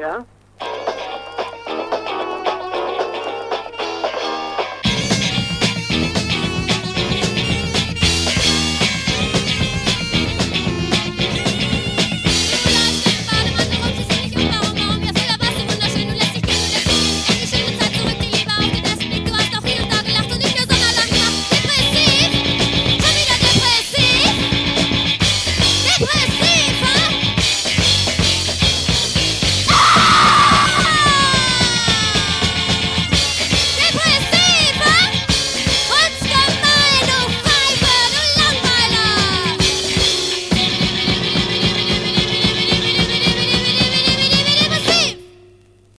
Yeah.